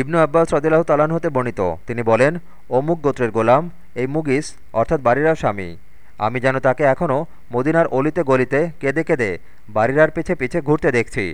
ইবনু আব্বাস রদিল্লাহ তালান হতে বর্ণিত। তিনি বলেন অমুক গোত্রের গোলাম, এই মুগিস, অর্থাৎ বাড়িরার স্বামী। আমি যেন তাকে এখনও মদিনার অলিতে গলিতে কেঁদে কেঁদে বাড়িরার পিছে পিছে ঘুরতে দেখছি।